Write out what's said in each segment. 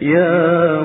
يا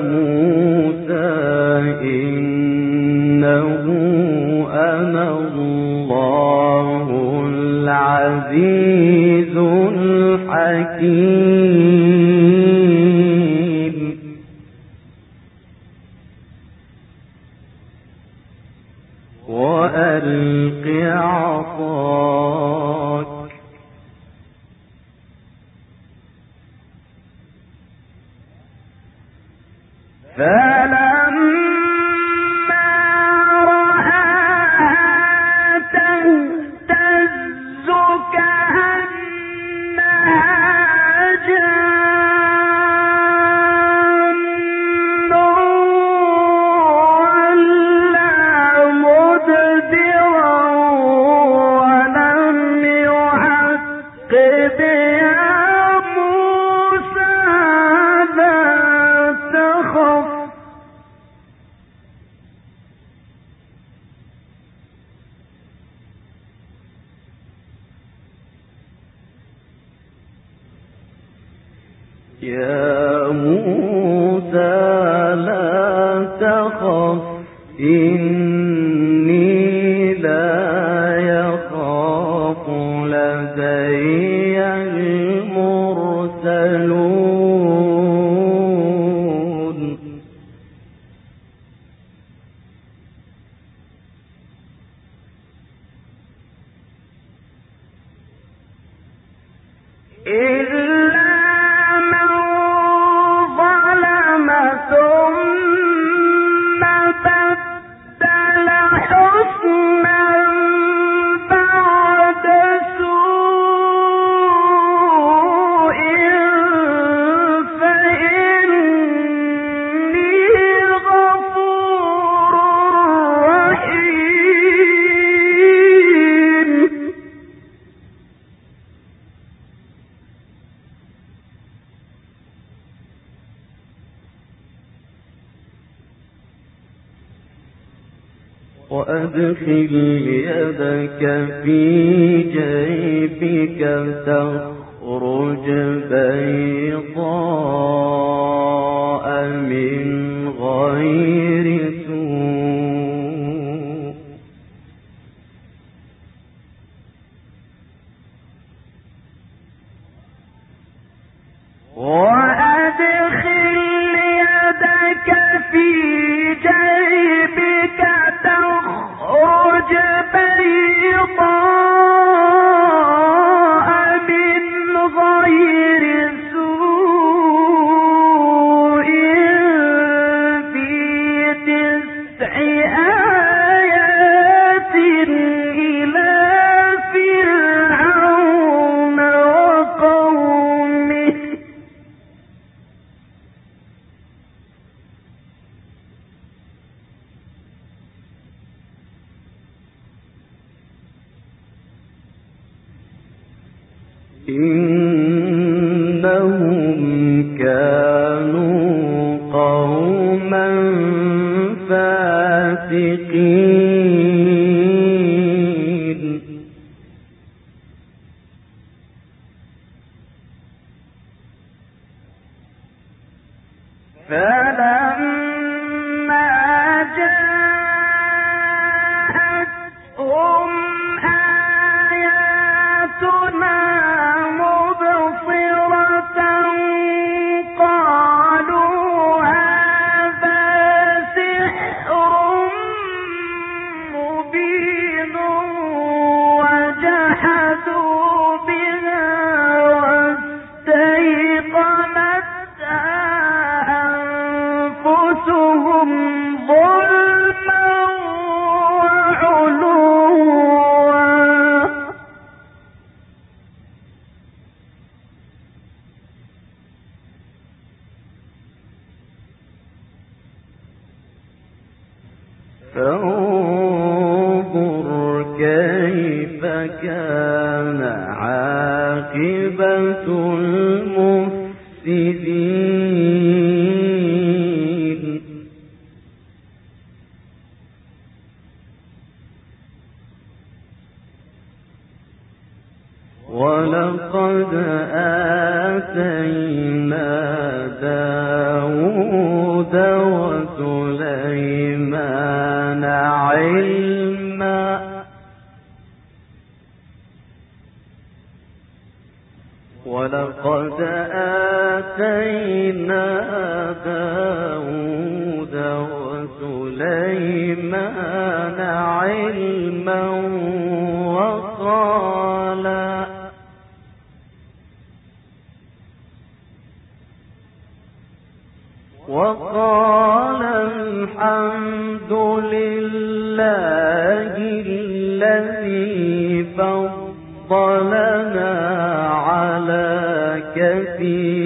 وأدخل يدك في جيبك تخرج فلما وقال الحمد لله الذي فضلنا كثير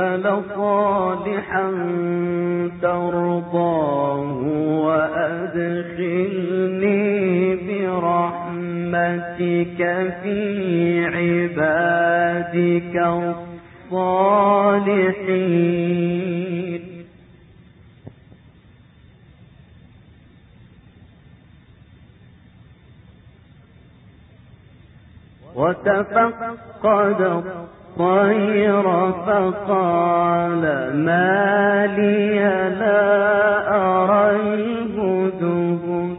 أعمل صالحا ترضاه وأدخلني برحمتك في عبادك الصالحين. وتفقد الطير فقال ما لي لا أرى الهدهد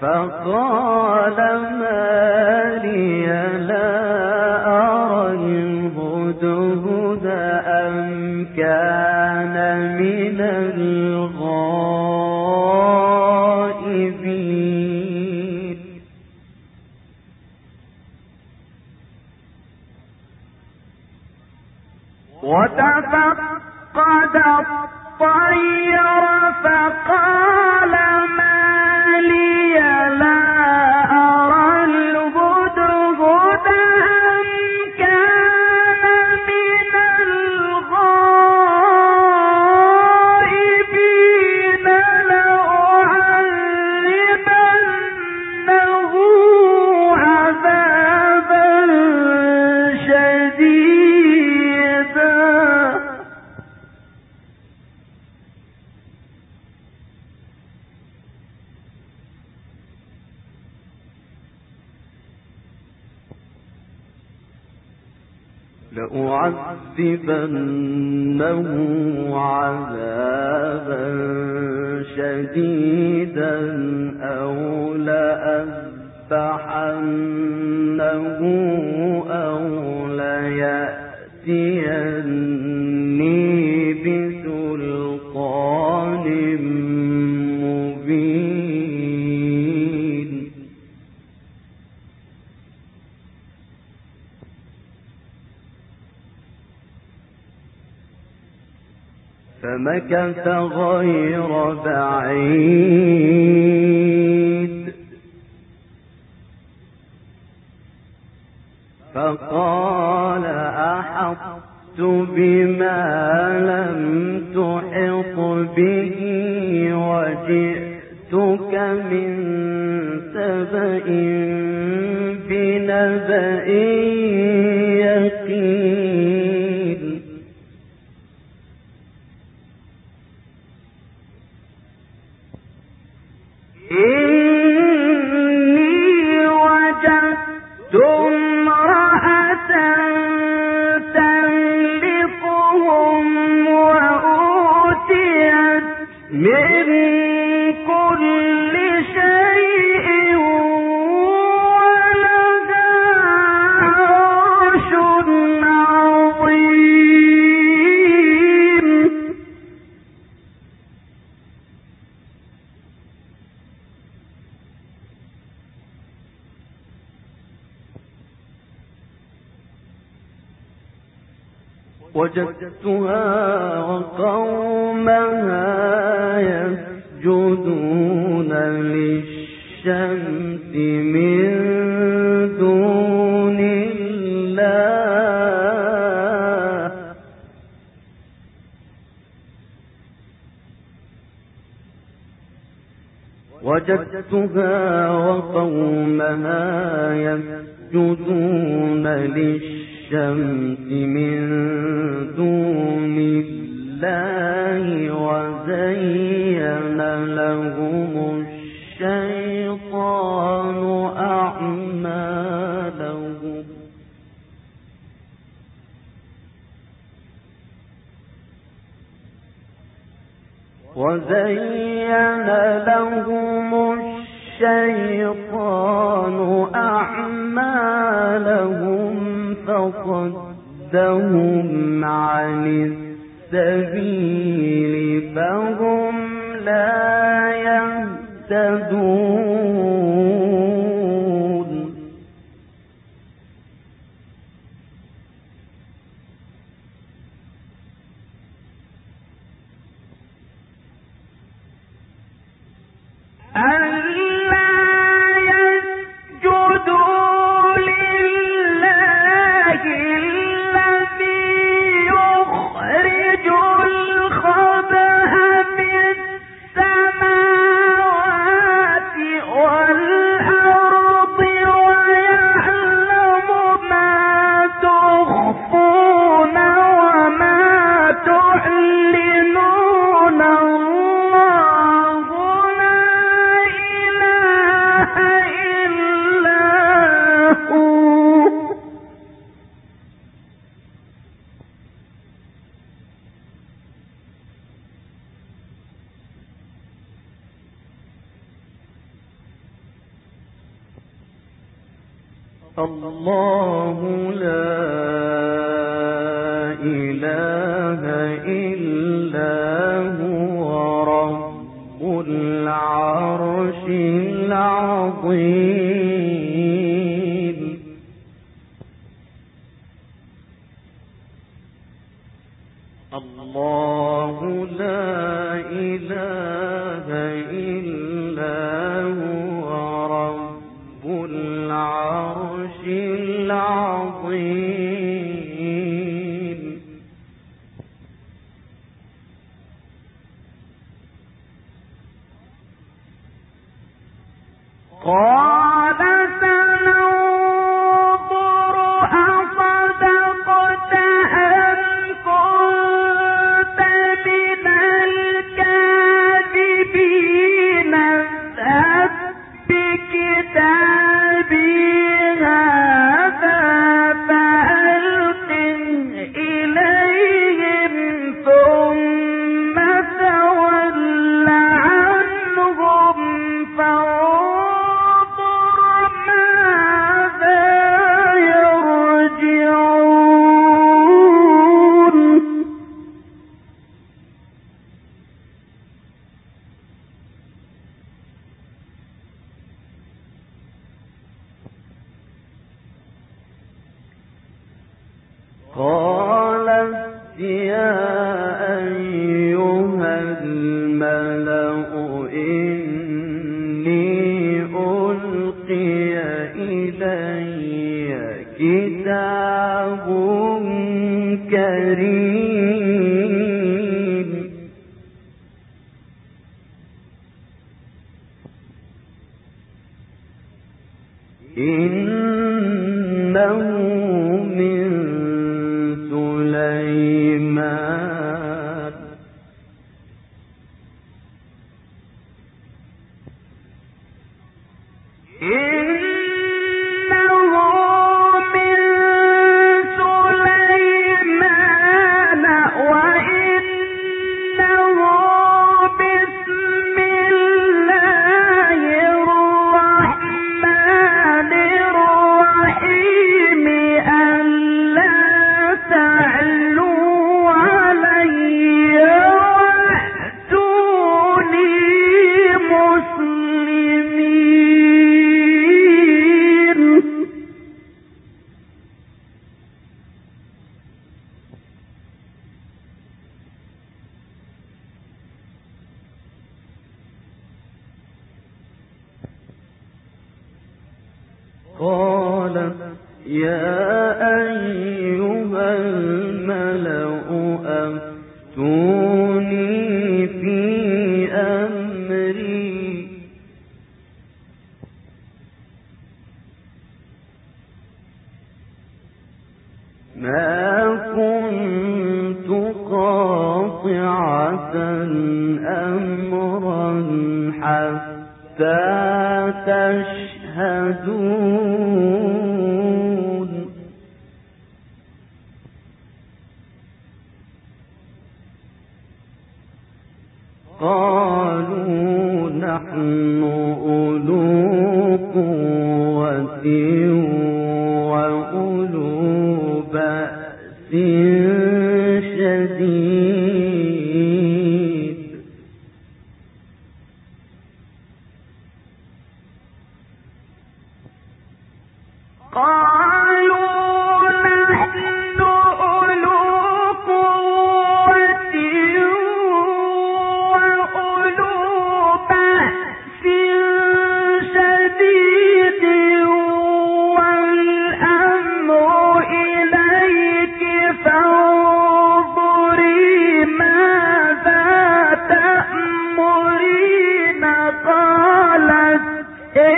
فقال ما لي لا لأعذبنه عذابا شديدا أو لأذبحنه أو ليأتيني بعيد فقال أحطت بما لم تحط به وجئتك من سبأ بنبأ وجدتها وقومها يسجدون للشمس من دون الله. وجدتها وقومها يسجدون للشمس الشمس من دون الله وزين لهم الشيطان أعمالهم. وزين لهم الشيطان أعمالهم. فصدهم عن السبيل فهم لا يهتدون التأويل. الله لا إله إلا هو رب العرش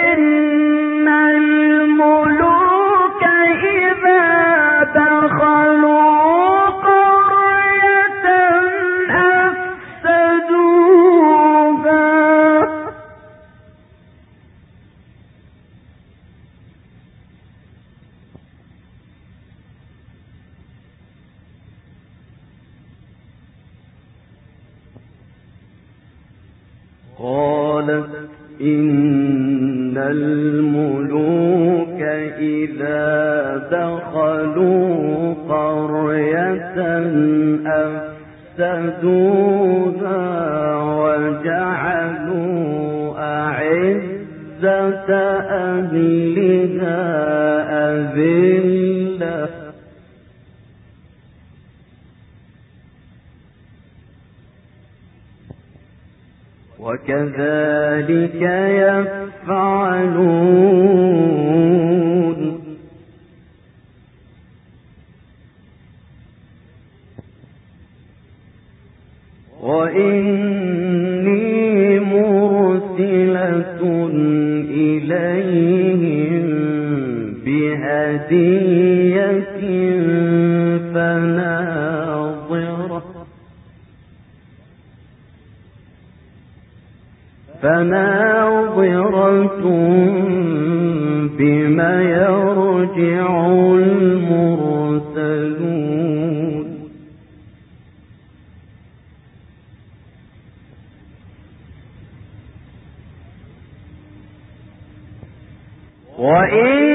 وكذلك وإن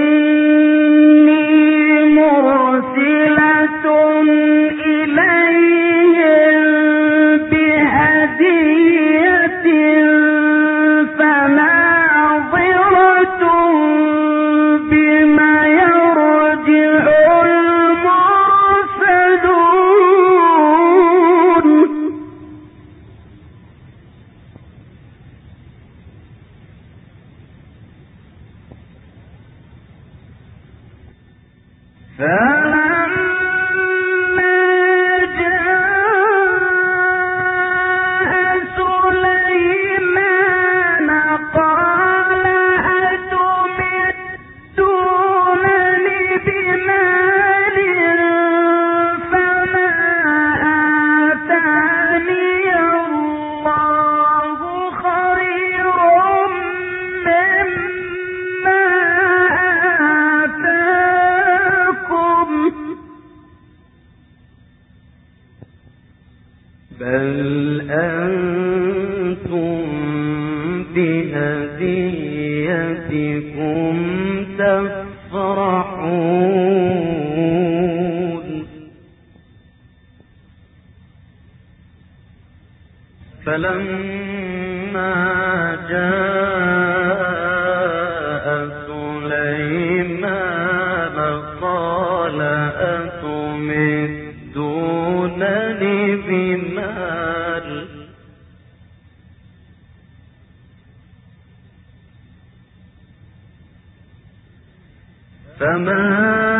بل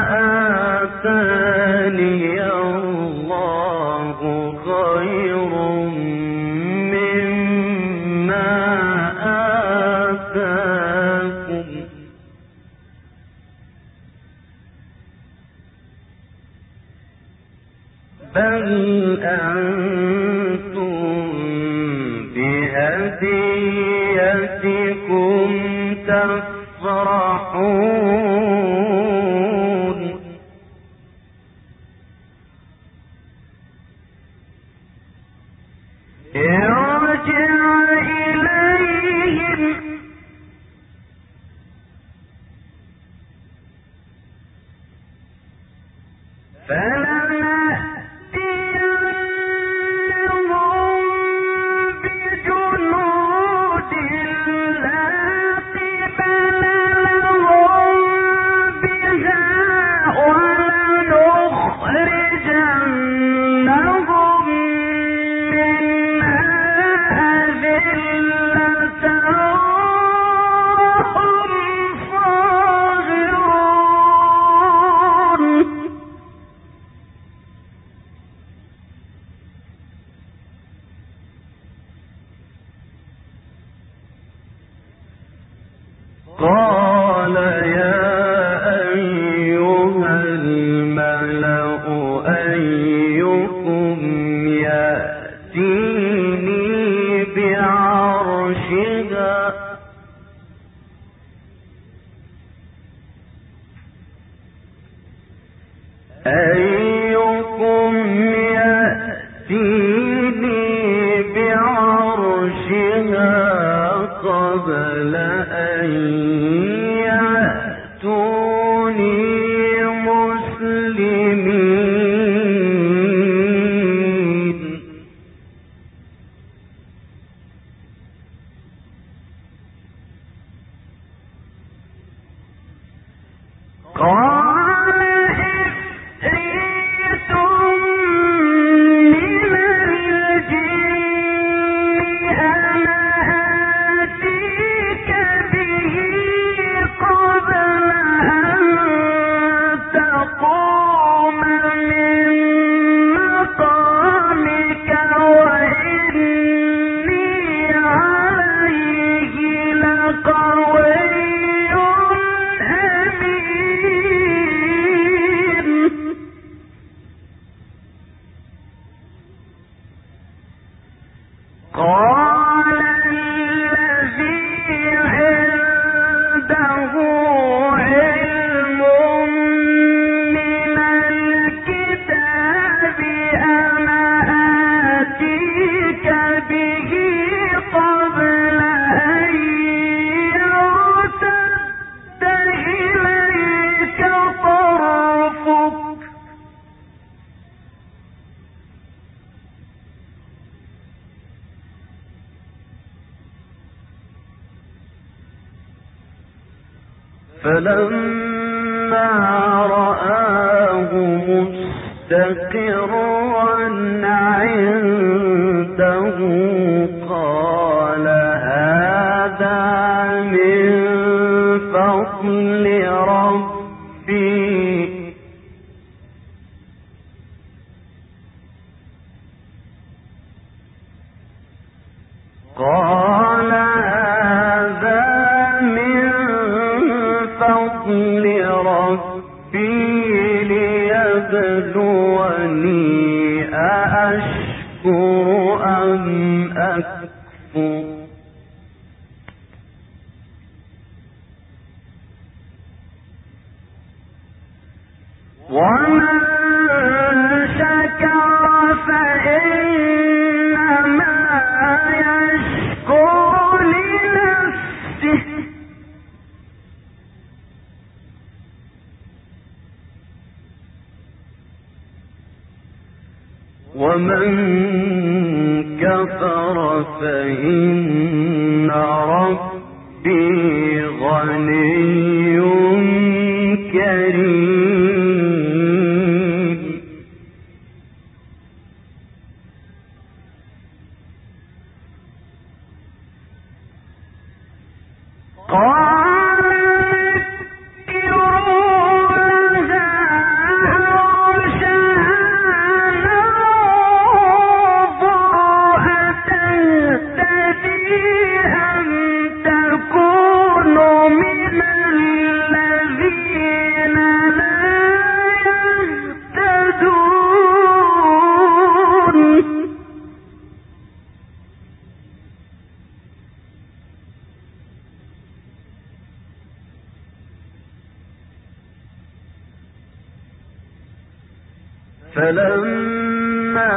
فلما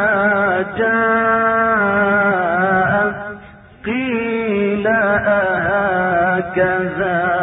جاء قيل أهكذا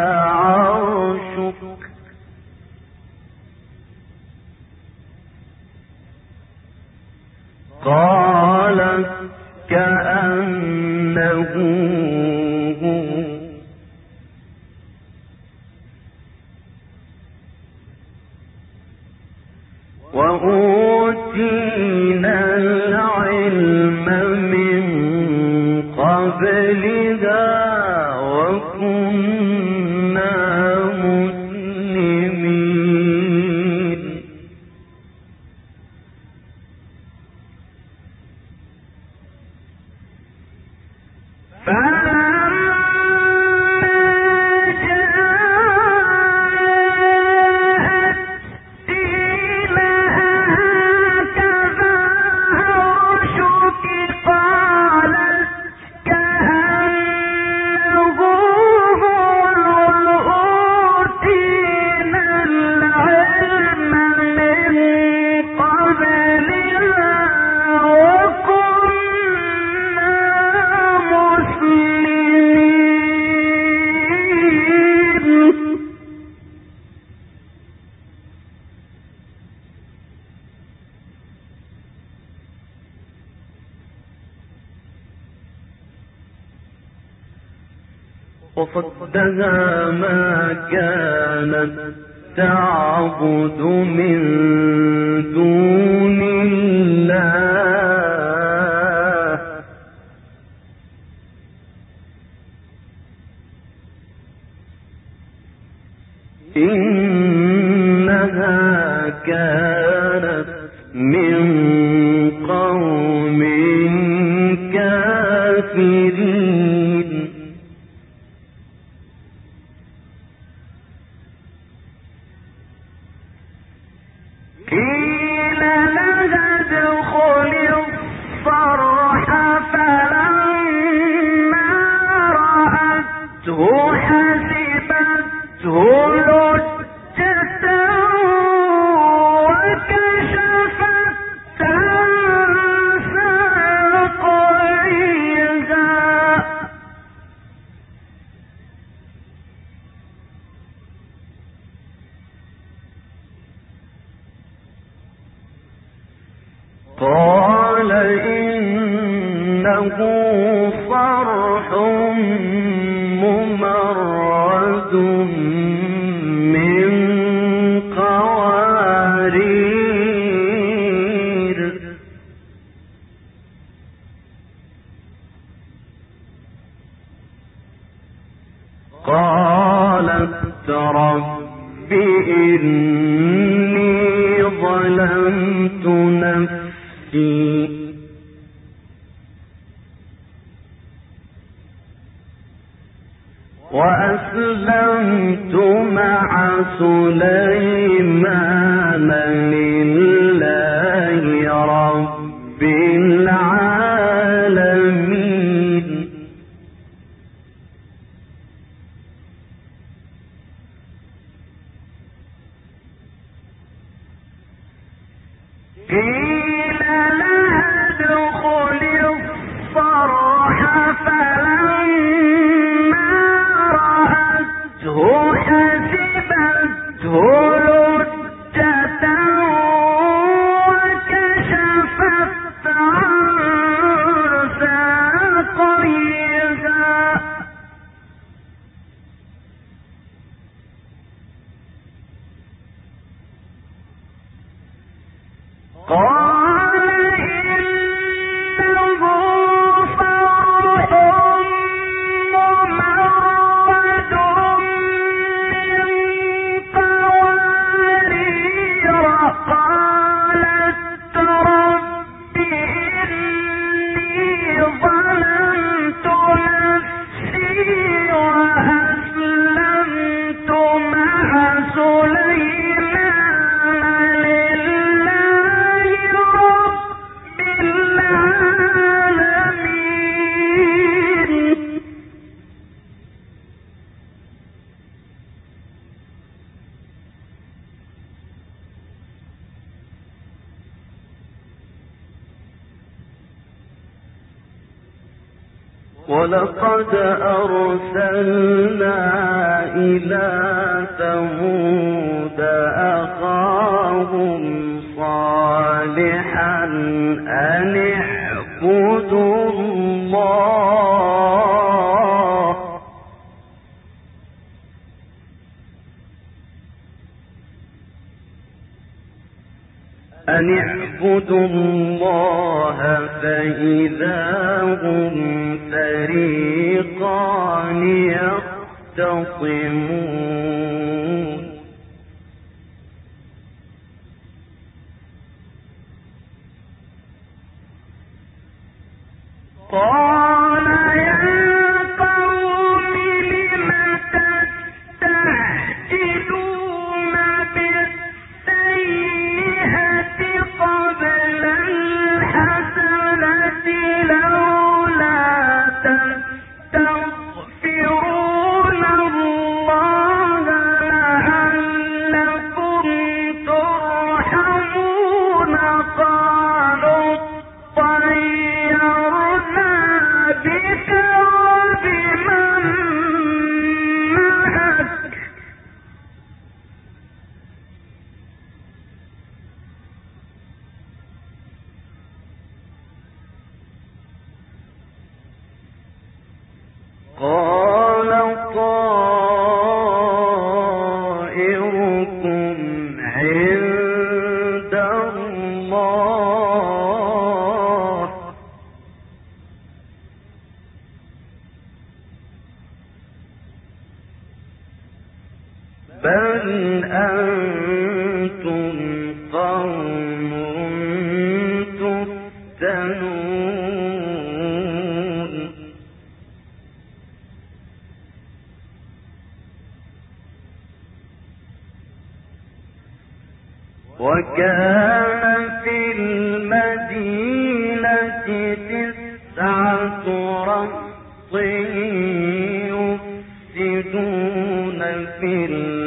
إنها كانت من قوم كافرين. Peace فإذا هم فريقان يختصمون في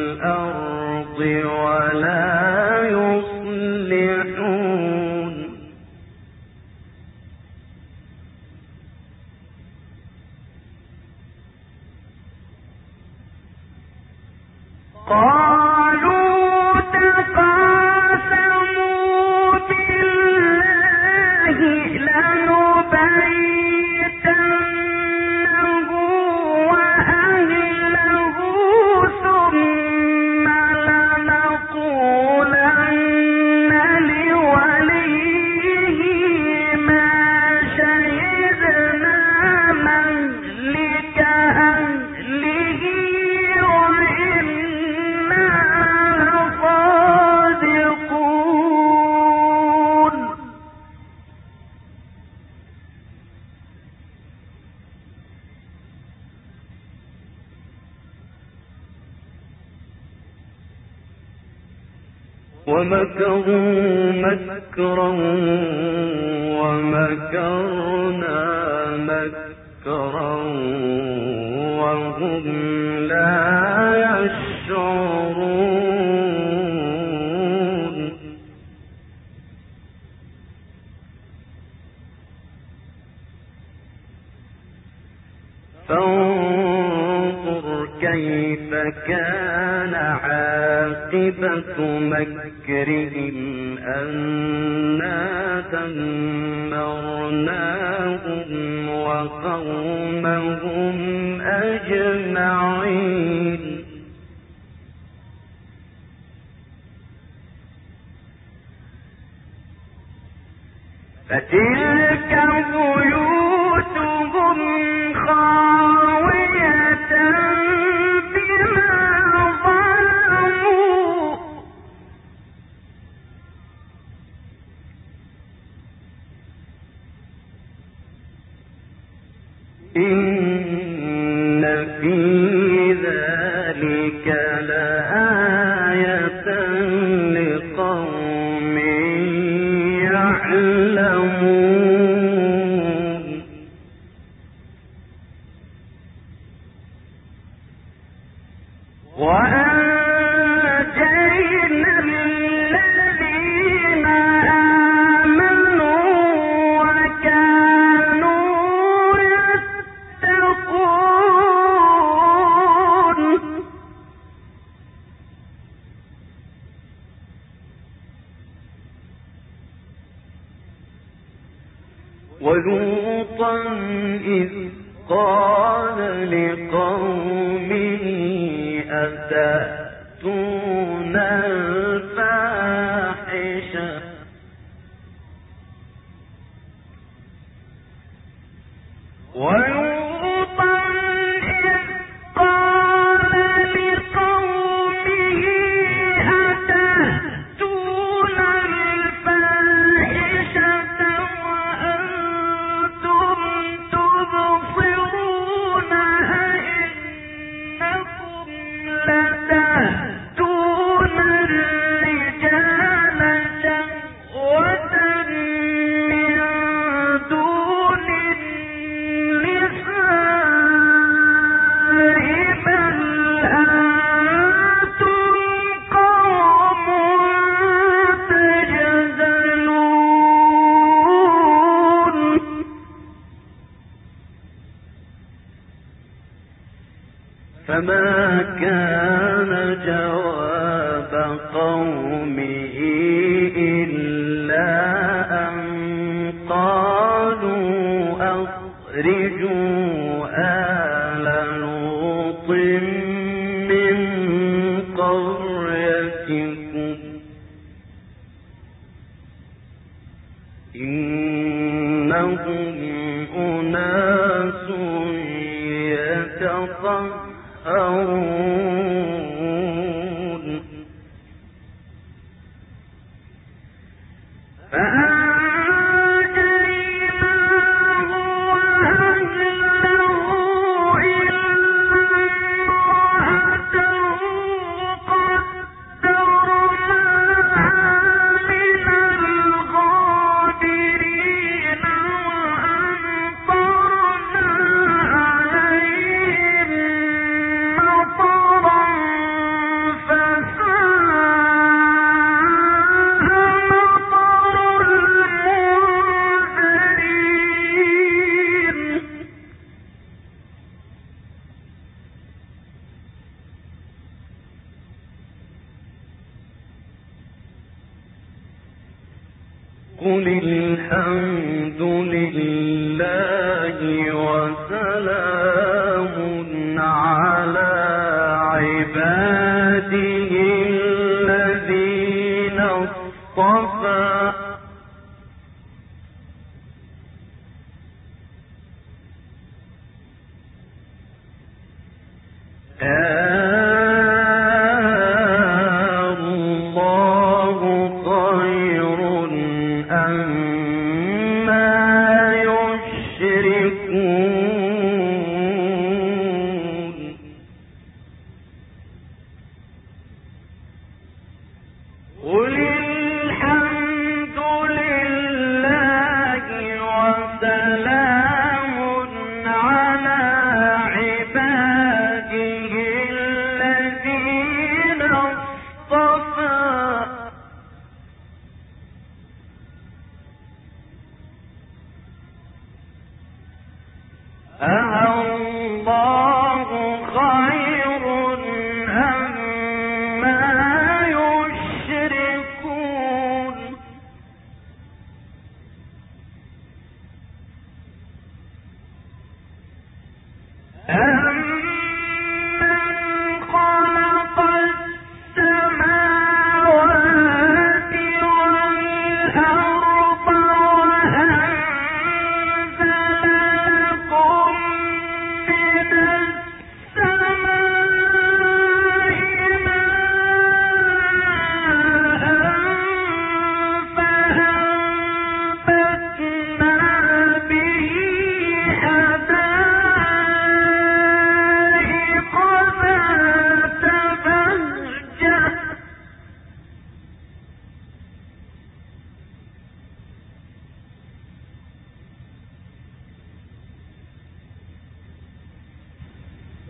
فتلك بيوتهم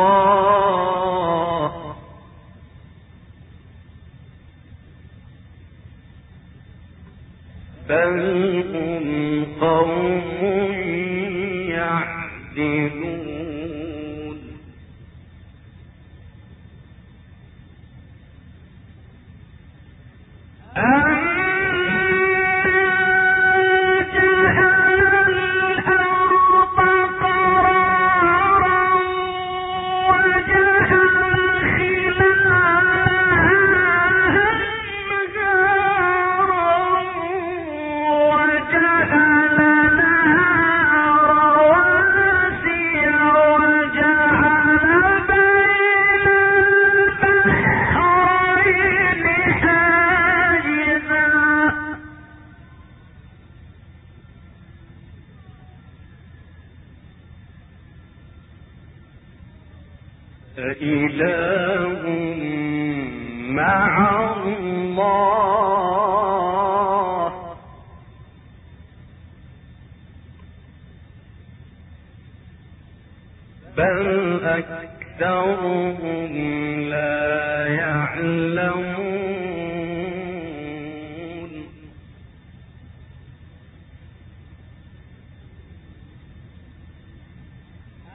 الله بل هم قوم يعدلون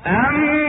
أم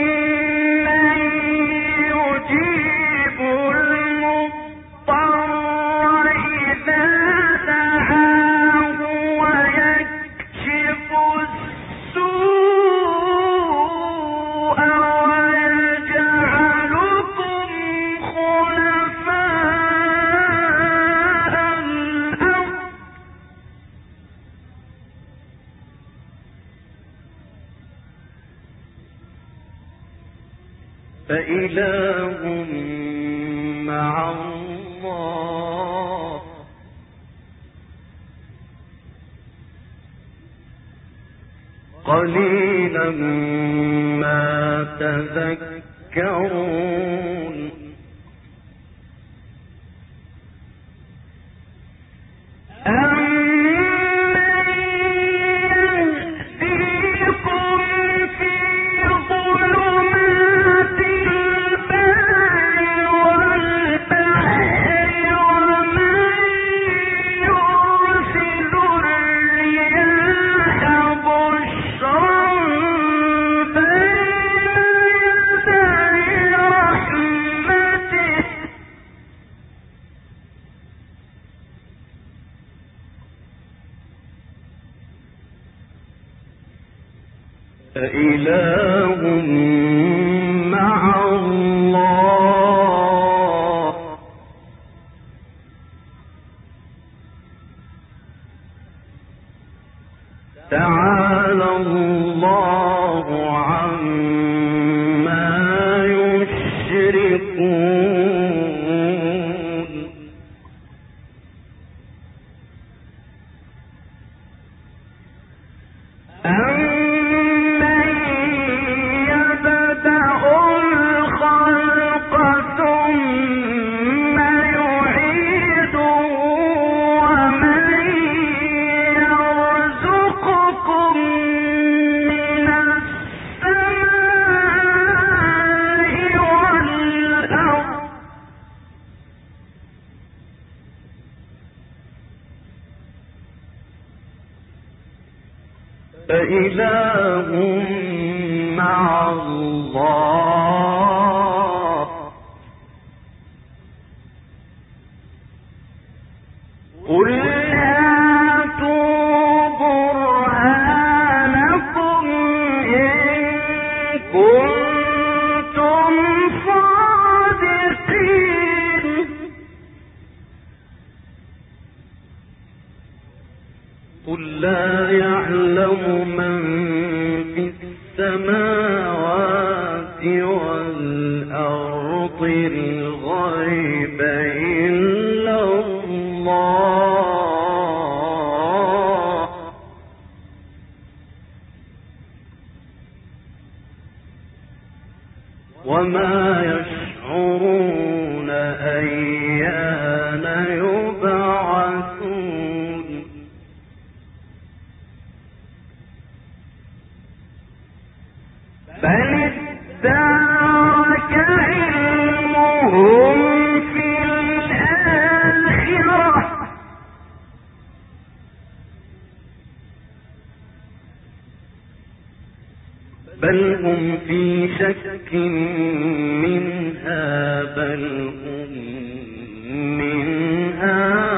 بل هم في شك منها بل هم منها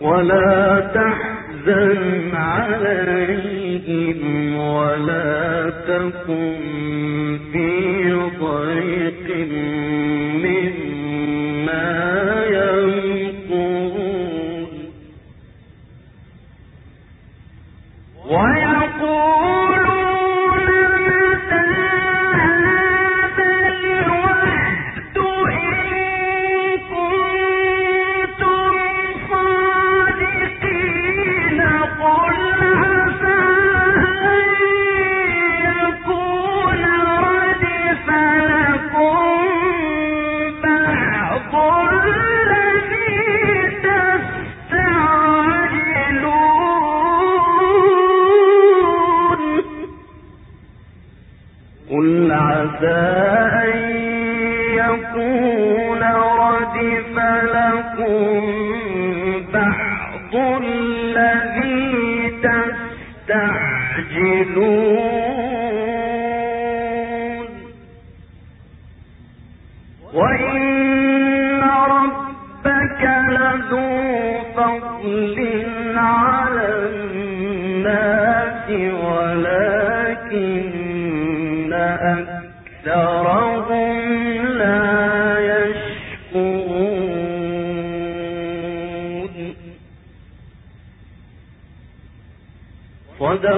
ولا تحزن عليهم ولا تكن في ضيق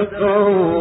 تقوا